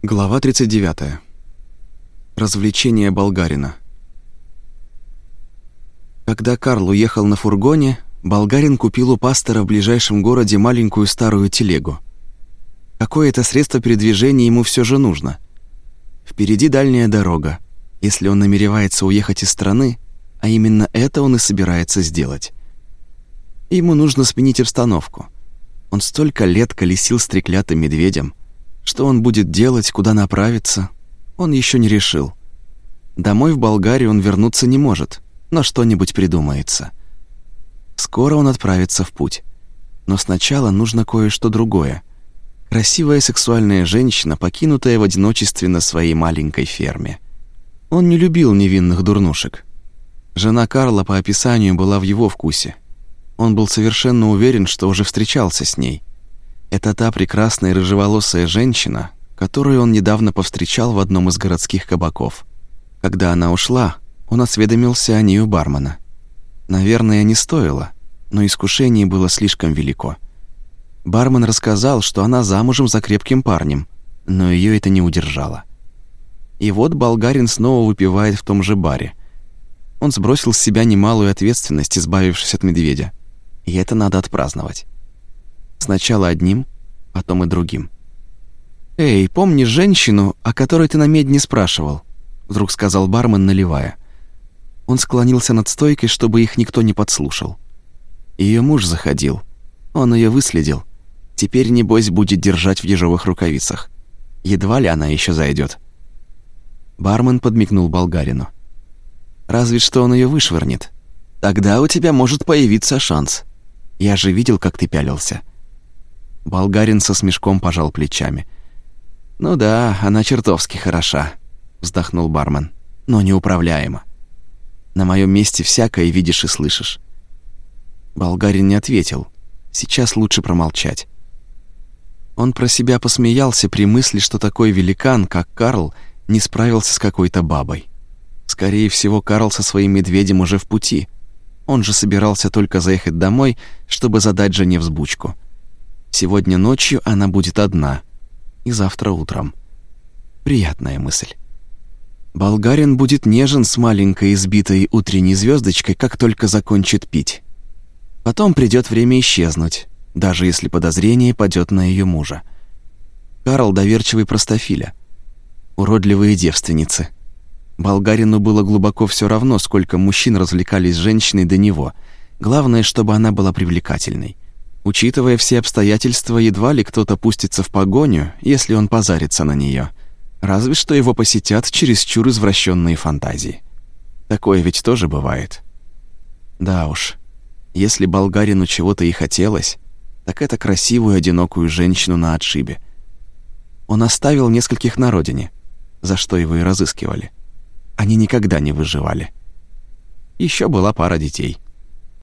Глава 39. Развлечение болгарина. Когда Карл уехал на фургоне, болгарин купил у пастора в ближайшем городе маленькую старую телегу. Какое-то средство передвижения ему все же нужно. Впереди дальняя дорога, если он намеревается уехать из страны, а именно это он и собирается сделать. Ему нужно сменить обстановку. Он столько лет колесил с треклятым медведем, что он будет делать, куда направиться, он еще не решил. Домой в Болгарию он вернуться не может, но что-нибудь придумается. Скоро он отправится в путь. Но сначала нужно кое-что другое. Красивая сексуальная женщина, покинутая в одиночестве на своей маленькой ферме. Он не любил невинных дурнушек. Жена Карла по описанию была в его вкусе. Он был совершенно уверен, что уже встречался с ней. Это та прекрасная рыжеволосая женщина, которую он недавно повстречал в одном из городских кабаков. Когда она ушла, он осведомился о ней у бармена. Наверное, не стоило, но искушение было слишком велико. Бармен рассказал, что она замужем за крепким парнем, но ее это не удержало. И вот болгарин снова выпивает в том же баре. Он сбросил с себя немалую ответственность, избавившись от медведя. И это надо отпраздновать. Сначала одним, потом и другим. «Эй, помнишь женщину, о которой ты на медне спрашивал?» Вдруг сказал бармен, наливая. Он склонился над стойкой, чтобы их никто не подслушал. Ее муж заходил. Он ее выследил. Теперь, небось, будет держать в ежовых рукавицах. Едва ли она еще зайдет. Бармен подмигнул болгарину. «Разве что он ее вышвырнет. Тогда у тебя может появиться шанс. Я же видел, как ты пялился. Болгарин со смешком пожал плечами. «Ну да, она чертовски хороша», — вздохнул бармен. «Но неуправляема. На моем месте всякое видишь и слышишь». Болгарин не ответил. Сейчас лучше промолчать. Он про себя посмеялся при мысли, что такой великан, как Карл, не справился с какой-то бабой. Скорее всего, Карл со своим медведем уже в пути. Он же собирался только заехать домой, чтобы задать жене взбучку — Сегодня ночью она будет одна, и завтра утром. Приятная мысль. Болгарин будет нежен с маленькой избитой утренней звездочкой, как только закончит пить. Потом придет время исчезнуть, даже если подозрение падет на ее мужа. Карл доверчивый простофиля. Уродливые девственницы. Болгарину было глубоко все равно, сколько мужчин развлекались с женщиной до него. Главное, чтобы она была привлекательной. Учитывая все обстоятельства, едва ли кто-то пустится в погоню, если он позарится на нее. Разве что его посетят чересчур извращенные фантазии. Такое ведь тоже бывает. Да уж, если болгарину чего-то и хотелось, так это красивую одинокую женщину на отшибе. Он оставил нескольких на родине, за что его и разыскивали. Они никогда не выживали. Еще была пара детей —